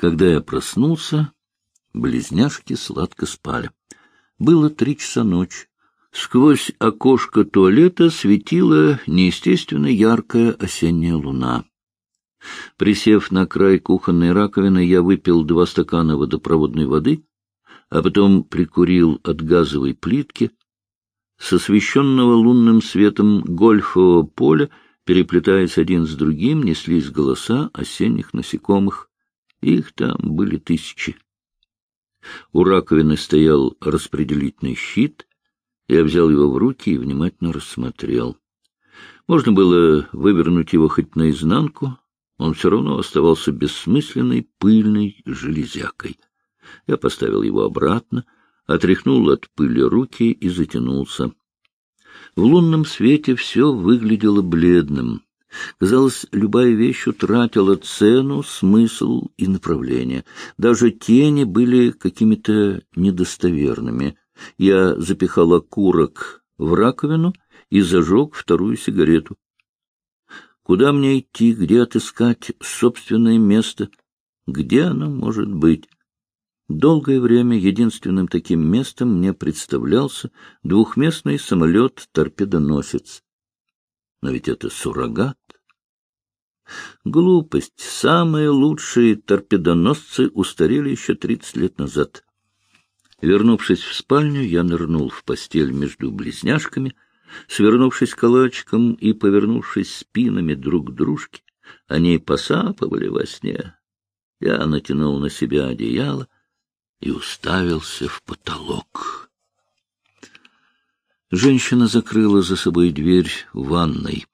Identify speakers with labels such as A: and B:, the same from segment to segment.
A: Когда я проснулся, близняшки сладко спали. Было три часа ночи. Сквозь окошко туалета светила неестественно яркая осенняя луна. Присев на край кухонной раковины, я выпил два стакана водопроводной воды, а потом прикурил от газовой плитки. С освещенного лунным светом гольфового поля, переплетаясь один с другим, неслись голоса осенних насекомых. Их там были тысячи. У раковины стоял распределительный щит — я взял его в руки и внимательно рассмотрел. Можно было вывернуть его хоть наизнанку, он все равно оставался бессмысленной пыльной железякой. Я поставил его обратно, отряхнул от пыли руки и затянулся. В лунном свете все выглядело бледным. Казалось, любая вещь утратила цену, смысл и направление. Даже тени были какими-то недостоверными. Я запихал окурок в раковину и зажег вторую сигарету. Куда мне идти, где отыскать собственное место? Где оно может быть? Долгое время единственным таким местом мне представлялся двухместный самолет-торпедоносец. Но ведь это суррогат. Глупость. Самые лучшие торпедоносцы устарели еще тридцать лет назад. Вернувшись в спальню, я нырнул в постель между близняшками, свернувшись калачиком и повернувшись спинами друг к дружке, они посапывали во сне. Я натянул на себя одеяло и уставился в потолок. Женщина закрыла за собой дверь ванной.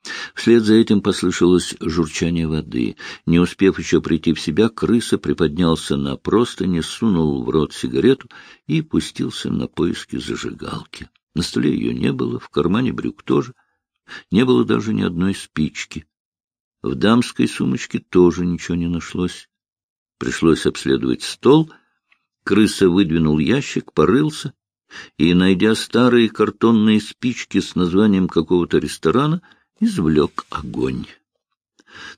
A: Вслед за этим послышалось журчание воды. Не успев еще прийти в себя, крыса приподнялся на простыне, сунул в рот сигарету и пустился на поиски зажигалки. На столе ее не было, в кармане брюк тоже. Не было даже ни одной спички. В дамской сумочке тоже ничего не нашлось. Пришлось обследовать стол. Крыса выдвинул ящик, порылся и, найдя старые картонные спички с названием какого-то ресторана, извлек огонь.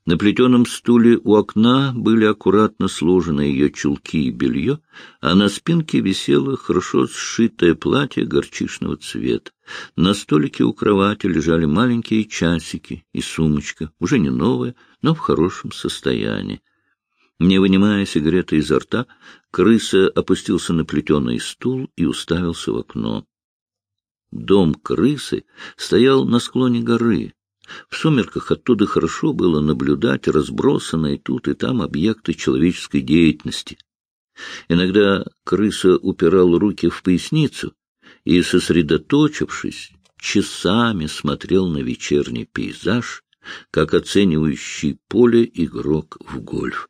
A: На плетеном стуле у окна были аккуратно сложены ее чулки и белье, а на спинке висело хорошо сшитое платье горчичного цвета. На столике у кровати лежали маленькие часики и сумочка, уже не новая, но в хорошем состоянии. Не вынимая сигареты изо рта, крыса опустился на плетеный стул и уставился в окно. Дом крысы стоял на склоне горы. В сумерках оттуда хорошо было наблюдать разбросанные тут и там объекты человеческой деятельности. Иногда крыса упирал руки в поясницу и, сосредоточившись, часами смотрел на вечерний пейзаж, как оценивающий поле игрок в гольф.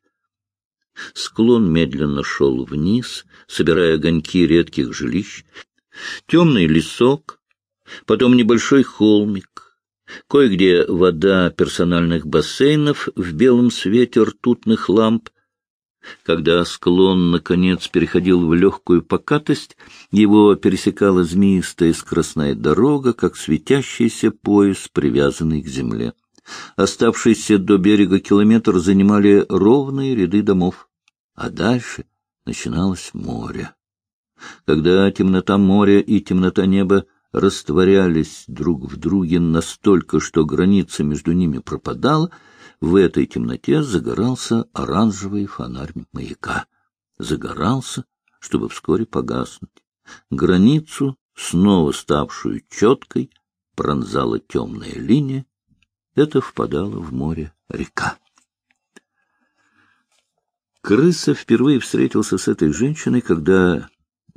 A: Склон медленно шел вниз, собирая огоньки редких жилищ. Темный лесок, потом небольшой холмик, кое-где вода персональных бассейнов в белом свете ртутных ламп. Когда склон, наконец, переходил в легкую покатость, его пересекала змеистая скоростная дорога, как светящийся пояс, привязанный к земле. Оставшийся до берега километр занимали ровные ряды домов а дальше начиналось море. Когда темнота моря и темнота неба растворялись друг в друге настолько, что граница между ними пропадала, в этой темноте загорался оранжевый фонарь маяка. Загорался, чтобы вскоре погаснуть. Границу, снова ставшую четкой, пронзала темная линия. Это впадала в море река. Крыса впервые встретился с этой женщиной, когда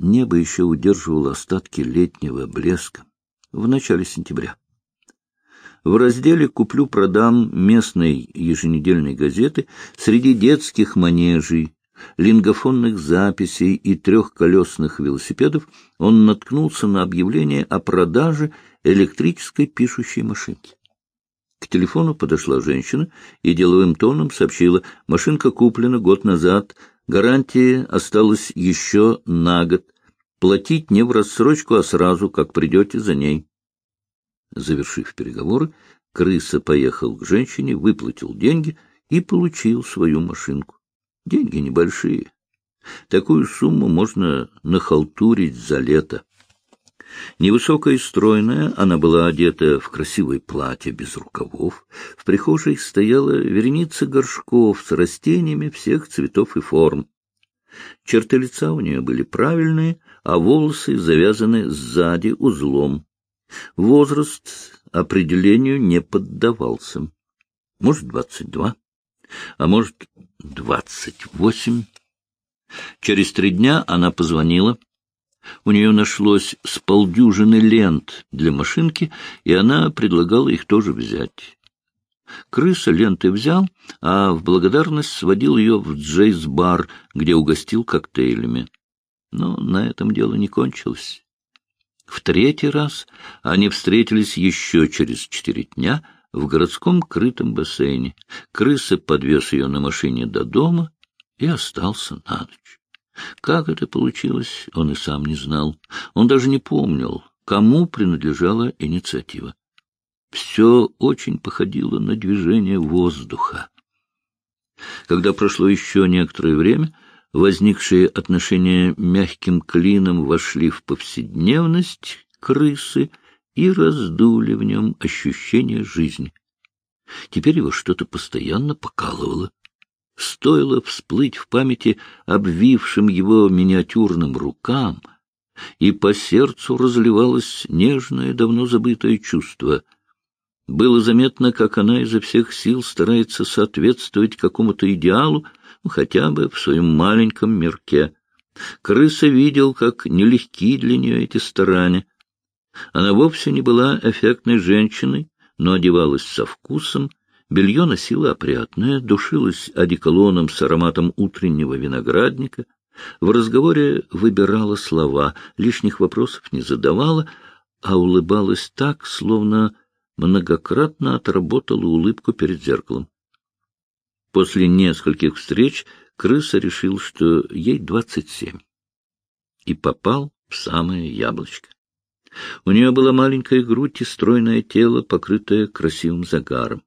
A: небо еще удерживало остатки летнего блеска, в начале сентября. В разделе «Куплю-продам» местной еженедельной газеты среди детских манежей, лингофонных записей и трехколесных велосипедов он наткнулся на объявление о продаже электрической пишущей машинки. К телефону подошла женщина и деловым тоном сообщила, машинка куплена год назад, гарантия осталась еще на год. Платить не в рассрочку, а сразу, как придете за ней. Завершив переговоры, крыса поехал к женщине, выплатил деньги и получил свою машинку. Деньги небольшие. Такую сумму можно нахалтурить за лето. Невысокая и стройная, она была одета в красивое платье без рукавов. В прихожей стояла вереница горшков с растениями всех цветов и форм. Черты лица у нее были правильные, а волосы завязаны сзади узлом. Возраст определению не поддавался. Может, двадцать два, а может, двадцать восемь. Через три дня она позвонила. У нее нашлось с полдюжины лент для машинки, и она предлагала их тоже взять. Крыса ленты взял, а в благодарность сводил ее в Джейс-бар, где угостил коктейлями. Но на этом дело не кончилось. В третий раз они встретились еще через четыре дня в городском крытом бассейне. Крыса подвез ее на машине до дома и остался на ночь. Как это получилось, он и сам не знал. Он даже не помнил, кому принадлежала инициатива. Все очень походило на движение воздуха. Когда прошло еще некоторое время, возникшие отношения мягким клином вошли в повседневность крысы и раздули в нем ощущение жизни. Теперь его что-то постоянно покалывало. Стоило всплыть в памяти обвившим его миниатюрным рукам, и по сердцу разливалось нежное, давно забытое чувство. Было заметно, как она изо всех сил старается соответствовать какому-то идеалу, хотя бы в своем маленьком мирке. Крыса видел, как нелегки для нее эти старания. Она вовсе не была эффектной женщиной, но одевалась со вкусом, Белье носила опрятное, душилась одеколоном с ароматом утреннего виноградника. В разговоре выбирала слова, лишних вопросов не задавала, а улыбалась так, словно многократно отработала улыбку перед зеркалом. После нескольких встреч крыса решил, что ей двадцать семь, и попал в самое яблочко. У нее была маленькая грудь и стройное тело, покрытое красивым загаром.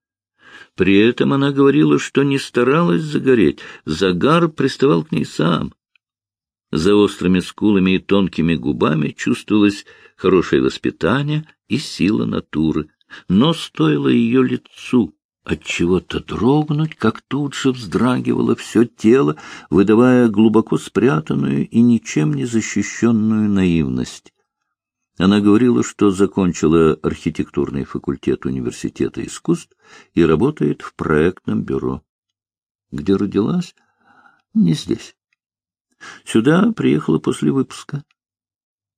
A: При этом она говорила, что не старалась загореть, загар приставал к ней сам. За острыми скулами и тонкими губами чувствовалось хорошее воспитание и сила натуры, но стоило ее лицу от чего-то дрогнуть, как тут же вздрагивало все тело, выдавая глубоко спрятанную и ничем не защищенную наивность. Она говорила, что закончила архитектурный факультет университета искусств и работает в проектном бюро. Где родилась? Не здесь. Сюда приехала после выпуска.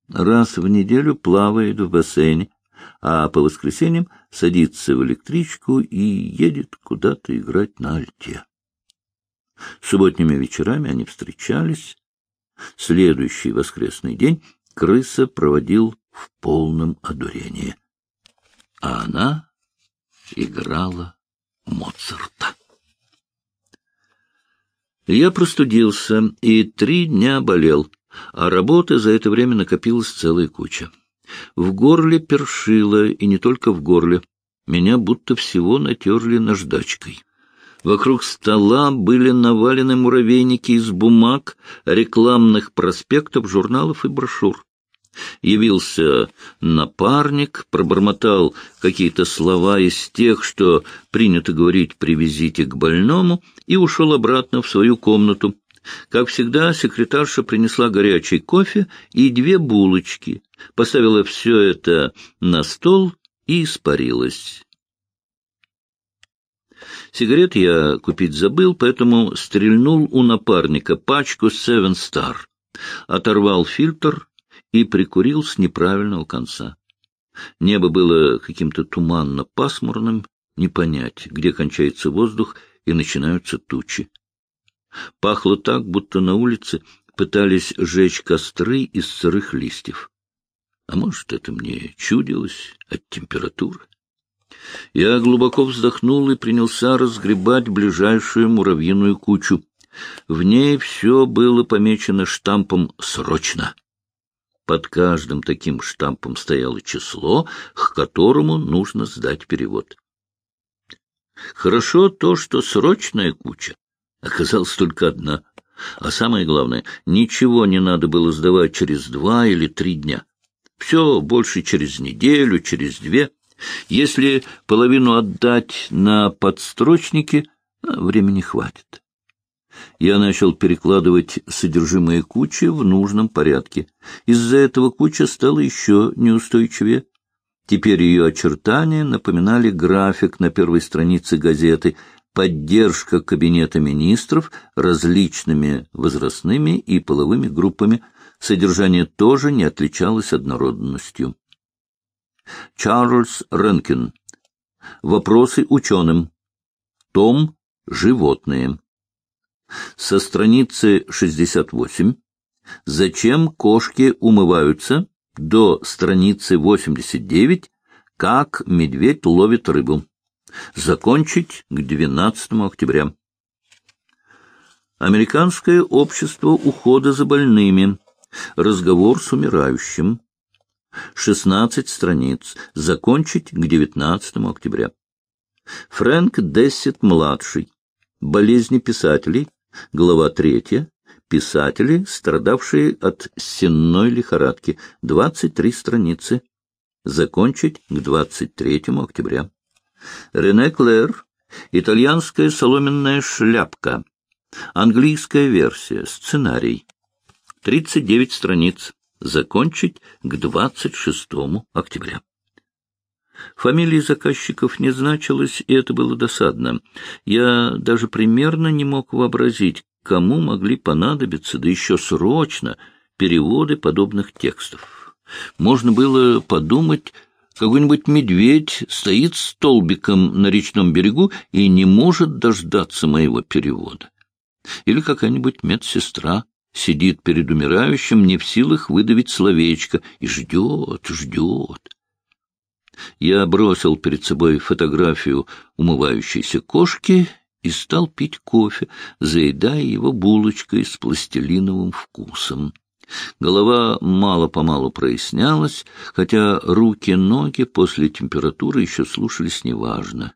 A: Раз в неделю плавает в бассейне, а по воскресеньям садится в электричку и едет куда-то играть на альте. Субботними вечерами они встречались. Следующий воскресный день крыса проводил в полном одурении. А она играла Моцарта. Я простудился и три дня болел, а работы за это время накопилась целая куча. В горле першило, и не только в горле. Меня будто всего натерли наждачкой. Вокруг стола были навалены муравейники из бумаг, рекламных проспектов, журналов и брошюр. Явился напарник, пробормотал какие-то слова из тех, что принято говорить «привезите к больному», и ушел обратно в свою комнату. Как всегда, секретарша принесла горячий кофе и две булочки, поставила все это на стол и испарилась. Сигарет я купить забыл, поэтому стрельнул у напарника пачку Seven Star, оторвал фильтр и прикурил с неправильного конца. Небо было каким-то туманно-пасмурным, не понять, где кончается воздух и начинаются тучи. Пахло так, будто на улице пытались жечь костры из сырых листьев. А может, это мне чудилось от температуры? Я глубоко вздохнул и принялся разгребать ближайшую муравьиную кучу. В ней все было помечено штампом «Срочно». Под каждым таким штампом стояло число, к которому нужно сдать перевод. Хорошо то, что срочная куча Оказалась только одна. А самое главное, ничего не надо было сдавать через два или три дня. Все больше через неделю, через две. Если половину отдать на подстрочники, а, времени хватит. Я начал перекладывать содержимое кучи в нужном порядке. Из-за этого куча стала еще неустойчивее. Теперь ее очертания напоминали график на первой странице газеты «Поддержка Кабинета министров различными возрастными и половыми группами». Содержание тоже не отличалось однородностью. Чарльз Ренкин. Вопросы ученым. Том «Животные». Со страницы 68 «Зачем кошки умываются?» до страницы 89 «Как медведь ловит рыбу». Закончить к 12 октября. Американское общество ухода за больными. Разговор с умирающим. 16 страниц. Закончить к 19 октября. Фрэнк Дессет-младший. Болезни писателей. Глава 3. Писатели, страдавшие от сенной лихорадки. 23 страницы. Закончить к 23 октября. Рене Клэр. Итальянская соломенная шляпка. Английская версия. Сценарий. 39 страниц. Закончить к 26 октября. Фамилии заказчиков не значилось, и это было досадно. Я даже примерно не мог вообразить, кому могли понадобиться, да еще срочно, переводы подобных текстов. Можно было подумать, какой-нибудь медведь стоит столбиком на речном берегу и не может дождаться моего перевода. Или какая-нибудь медсестра сидит перед умирающим, не в силах выдавить словечко, и ждет, ждет. Я бросил перед собой фотографию умывающейся кошки и стал пить кофе, заедая его булочкой с пластилиновым вкусом. Голова мало-помалу прояснялась, хотя руки-ноги после температуры еще слушались неважно.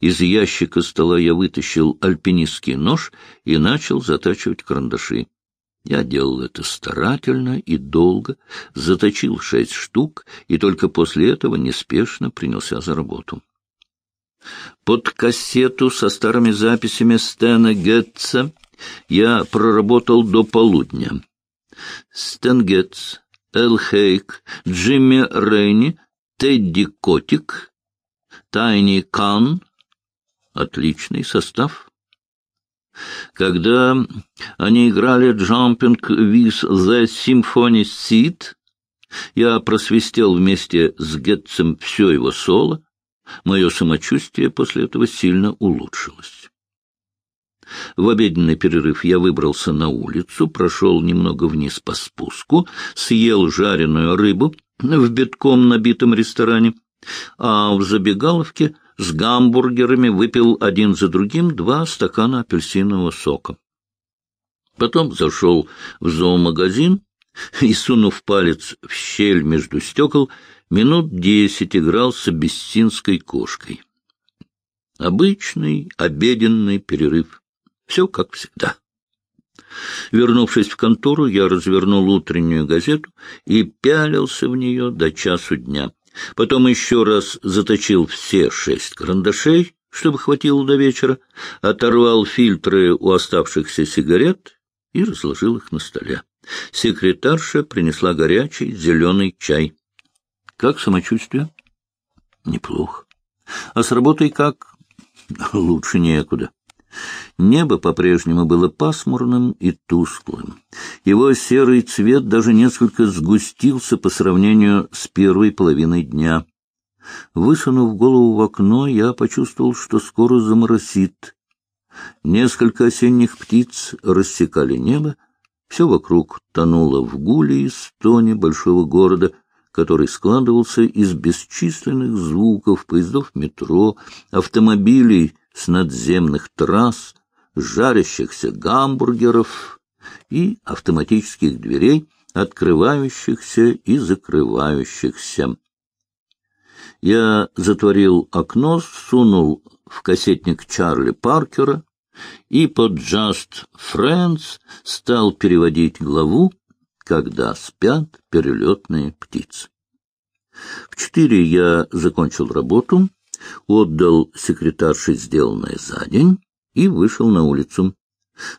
A: Из ящика стола я вытащил альпинистский нож и начал затачивать карандаши. Я делал это старательно и долго, заточил шесть штук, и только после этого неспешно принялся за работу. Под кассету со старыми записями Стэна Гетца я проработал до полудня. Стэн Гетц, Эл Хейк, Джимми Рейни, Тедди Котик, Тайни Кан — отличный состав. Когда они играли «Jumping with the Symphony Seed», я просвистел вместе с Гетцем все его соло. Мое самочувствие после этого сильно улучшилось. В обеденный перерыв я выбрался на улицу, прошел немного вниз по спуску, съел жареную рыбу в битком набитом ресторане, а в забегаловке с гамбургерами выпил один за другим два стакана апельсинового сока. Потом зашел в зоомагазин и, сунув палец в щель между стекол, минут десять играл с абиссинской кошкой. Обычный обеденный перерыв. Все как всегда. Вернувшись в контору, я развернул утреннюю газету и пялился в нее до часу дня. Потом еще раз заточил все шесть карандашей, чтобы хватило до вечера, оторвал фильтры у оставшихся сигарет и разложил их на столе. Секретарша принесла горячий зеленый чай. — Как самочувствие? — Неплохо. — А с работой как? — Лучше некуда. Небо по-прежнему было пасмурным и тусклым. Его серый цвет даже несколько сгустился по сравнению с первой половиной дня. Высунув голову в окно, я почувствовал, что скоро заморосит. Несколько осенних птиц рассекали небо, все вокруг тонуло в гуле и стоне большого города, который складывался из бесчисленных звуков поездов метро, автомобилей с надземных трасс, жарящихся гамбургеров и автоматических дверей, открывающихся и закрывающихся. Я затворил окно, сунул в кассетник Чарли Паркера и под «Just Friends» стал переводить главу «Когда спят перелетные птицы». В четыре я закончил работу, отдал секретарше сделанное за день и вышел на улицу.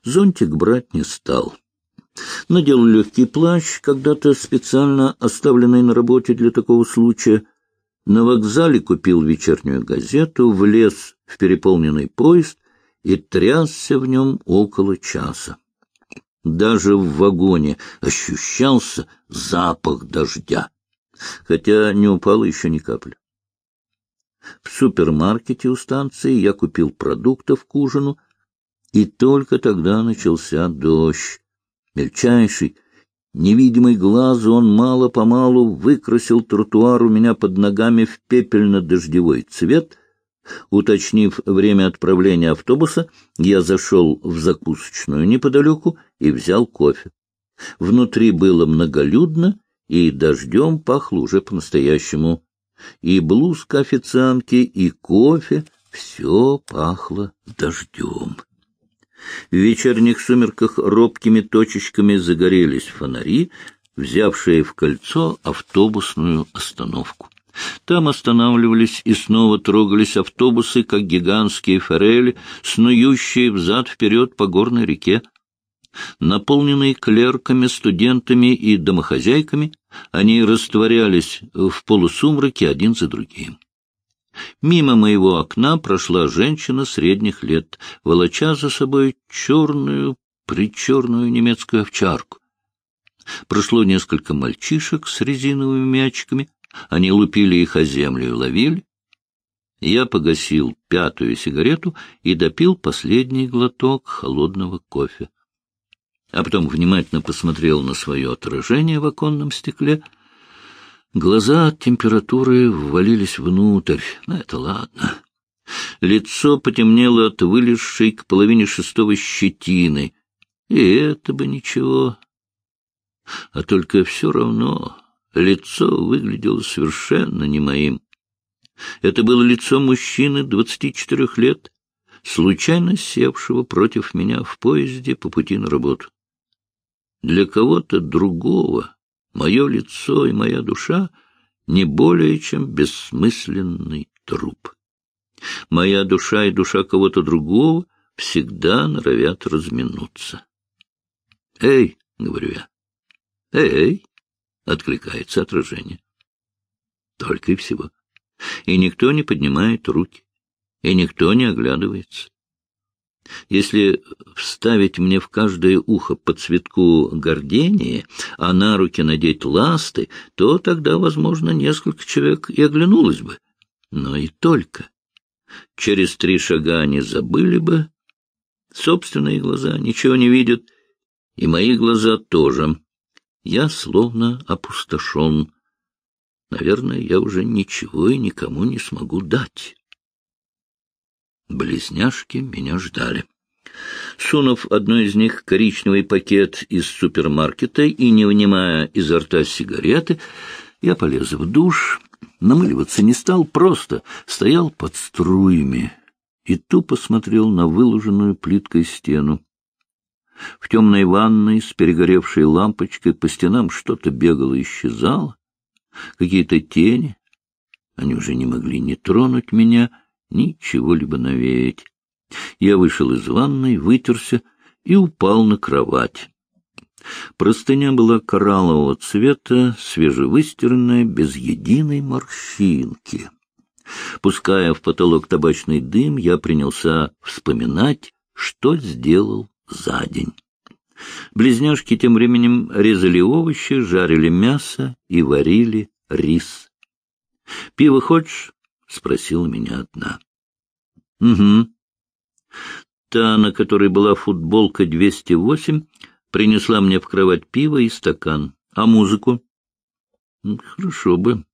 A: Зонтик брать не стал. Надел легкий плащ, когда-то специально оставленный на работе для такого случая. На вокзале купил вечернюю газету, влез в переполненный поезд и трясся в нем около часа. Даже в вагоне ощущался запах дождя, хотя не упало еще ни капли. В супермаркете у станции я купил продуктов к ужину, и только тогда начался дождь. Мельчайший, невидимый глазу, он мало-помалу выкрасил тротуар у меня под ногами в пепельно-дождевой цвет. Уточнив время отправления автобуса, я зашел в закусочную неподалеку и взял кофе. Внутри было многолюдно, и дождем пахло уже по-настоящему и блузка официантки, и кофе — все пахло дождем. В вечерних сумерках робкими точечками загорелись фонари, взявшие в кольцо автобусную остановку. Там останавливались и снова трогались автобусы, как гигантские форели, снующие взад-вперед по горной реке. Наполненные клерками, студентами и домохозяйками, они растворялись в полусумраке один за другим. Мимо моего окна прошла женщина средних лет, волоча за собой черную, причерную немецкую овчарку. Прошло несколько мальчишек с резиновыми мячиками, они лупили их о землю и ловили. Я погасил пятую сигарету и допил последний глоток холодного кофе а потом внимательно посмотрел на свое отражение в оконном стекле. Глаза от температуры ввалились внутрь. Ну, это ладно. Лицо потемнело от вылезшей к половине шестого щетины. И это бы ничего. А только все равно лицо выглядело совершенно не моим. Это было лицо мужчины двадцати четырех лет, случайно севшего против меня в поезде по пути на работу. Для кого-то другого мое лицо и моя душа не более чем бессмысленный труп. Моя душа и душа кого-то другого всегда норовят разминуться. «Эй!» — говорю я. «Эй!» — откликается отражение. Только и всего. И никто не поднимает руки, и никто не оглядывается. Если вставить мне в каждое ухо по цветку гордения, а на руки надеть ласты, то тогда, возможно, несколько человек и оглянулось бы. Но и только. Через три шага они забыли бы. Собственные глаза ничего не видят, и мои глаза тоже. Я словно опустошен. Наверное, я уже ничего и никому не смогу дать. Близняшки меня ждали. Сунув одну из них коричневый пакет из супермаркета и не вынимая изо рта сигареты, я полез в душ. Намыливаться не стал, просто стоял под струями и тупо смотрел на выложенную плиткой стену. В темной ванной с перегоревшей лампочкой по стенам что-то бегало и исчезало, какие-то тени. Они уже не могли не тронуть меня — ничего-либо навеять. Я вышел из ванной, вытерся и упал на кровать. Простыня была кораллового цвета, свежевыстиранная, без единой морщинки. Пуская в потолок табачный дым, я принялся вспоминать, что сделал за день. Близняшки тем временем резали овощи, жарили мясо и варили рис. — Пиво хочешь? — спросила меня одна. — Угу. Та, на которой была футболка 208, принесла мне в кровать пиво и стакан. А музыку? — Хорошо бы.